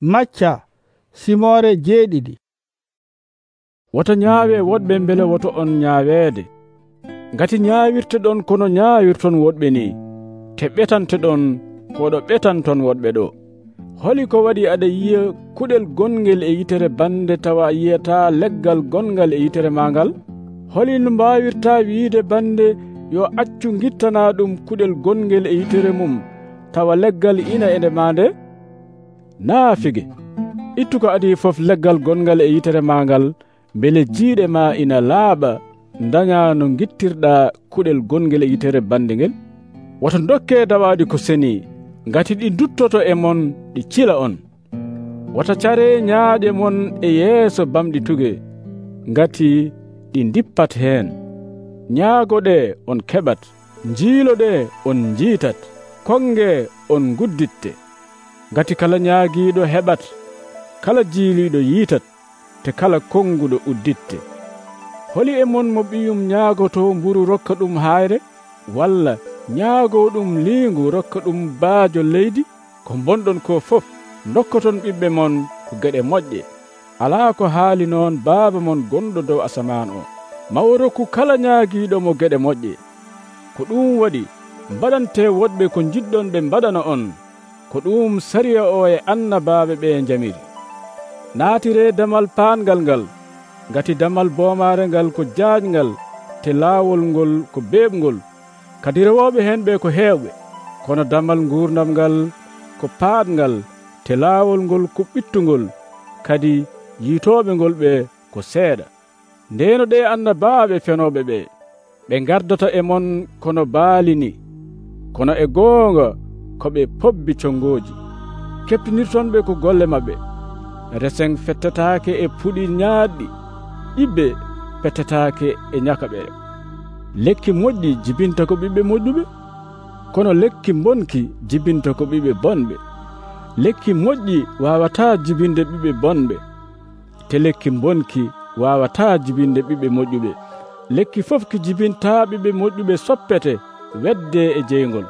macca simore jeeɗiɗi. Woto ñaawe woɗɓe mbele woto on ñaaweede. Ngati ñaawirte ɗon kono ñaawirton woɗɓe ni te ɓetante ɗon koɗo ɓetanton woɗɓe ɗo. Holi ko waɗi aɗa yiya kuɗel gonngel e yitere bande tawa a yiyata leggal gongal e yitere ma ngal holi no mbawirta wiide bande yo accu gittana ɗum kuɗel gonngel e yitere mum tawa leggal ina e nde ma nde naafige. Ittu ko adi fof leggal gongal e yitere ma ngal beele jiiɗe ma ina laaɓa daña no gittirɗa kuɗel gongel e yitere bande ngel? Woto dokke dawaɗi ko seni ngati ɗi duttoto e mon ɗi cila on. Wota care ñaaƴe mon e yeeso bamɗi tuge ngati ɗi dippat heen. Ñaagoɗe on keɓat njiiloɗe on njiitat konge on gudditte. ngati kala ñaagiiɗo heɓat kala jiiliiɗo yiitat te kala konnguɗo udditte. Holi e mon mo ɓiyum ñaagoto mburu rokka ɗum hayre walla ñaago ɗum liingu rokka ɗum baajo leydi ko bonɗon ko fof dokkoton ɓiɓɓe mon ko geɗe moƴƴe. Alaa ko haali noon baaba mon gonɗo dow asaman o. Ma rokku kala ñaagiiɗo mo geɗe moƴƴe. Ko ɗum waɗi mbaɗante woɗɓe ko jiɗɗon ɓe mbaɗana on. ko ɗum sariya o e annabaɓe ɓe jamiri naatire damal paangal ngal ngati damal boomare ngal ko jaajngal te laawol ngol ko beeɓgol kadi rewoɓe hen ɓe ko heewɓe kono damal nguurnam ngal ko paaɗngal te laawol ngol ko ɓittugol kadi yiitooɓe ngol ɓe ko seeɗa. Ndeno ɗe annabaaɓe fenoɓe ɓe ɓe gardata e mon kono baali ni kono e goonga ko ɓe pobbi congooji. Keptinirton ɓe ko golle maɓɓe. Resen fettataake e puɗi ñaaɗɗi ɗiɓɓe pettataake e ñaka lekki moƴƴi jibinta ko ɓiɓɓe moƴƴuɓe? Kono lekki bonki jibinta ko ɓiɓɓe bonɓe? Lekki moƴƴi wawata jibinde ɓiɓɓe bonɓe? Te lekki bonki wawata jibinde ɓiɓɓe moƴƴuɓe. Lekki fof ki jibinta ɓiɓɓe moƴƴuɓe soppete wedde e jeygol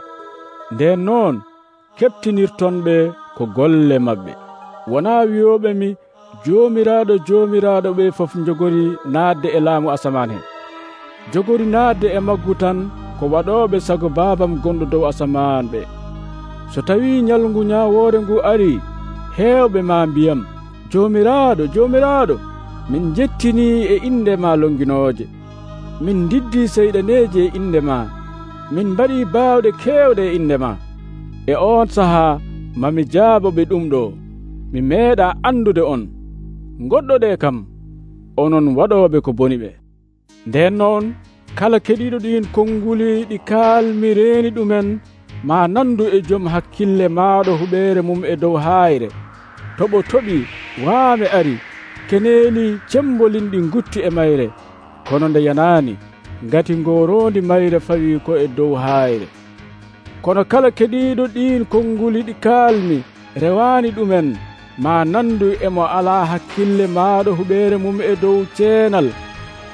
nden noon keptinirtonɓe ko golle maɓɓe. Wona wiyoɓe mi joomiraaɗo joomiraaɗo ɓe fof jogori naatde e laamu asaman hen jogori naatde e maggu tan ko waɗoɓe sago baabam gonɗo dow asaman ɓe. So tawi ñalngu ñaawoore ngu ari heewɓe ma mbiyam joomiraaɗo joomiraaɗo min jettini e innde ma longinooje min diddi seyɗaneeji e innde ma. min mbaɗi baawɗe keewɗe e indema e on sahaa mami jaabo ɓe ɗum ɗo mi meeɗa anndude on. Goɗɗoɗe kam onon waɗoɓe ko boni ɓe. Nden noon kala keɗiɗo ɗin konnguli ɗi kaalmi reeni ɗumen ma nandu e joom hakkille maaɗo huɓeere mum e dow haayre. Toɓo toɓi waame ari keneeli cembolinɗi gutti e mayre kono nde yanaani. ngati ngorondi mayre fawi ko e dow haayre. Kono kala keɗiɗo ɗin konnguli ɗi kaalmi rewani ɗumen ma nandu emo ala hakkille maɗo huɓere mum e dow ceenal.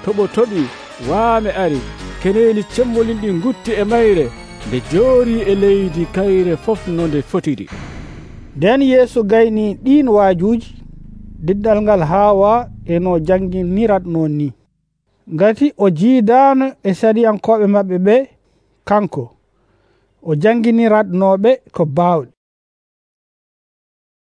Toɓo toɓi waame ari keneeli cemmolin ɗi ngutti e mayre nde joori e leydi kayre fof no nde fotiri. Nden yeeso gayni ɗin waajuuji diddal ngal haawa e no jannginirat ni. ngati o jiidano e sariyankoɓe maɓɓe ɓe kanko o janginiratnoɓe ko bawɗi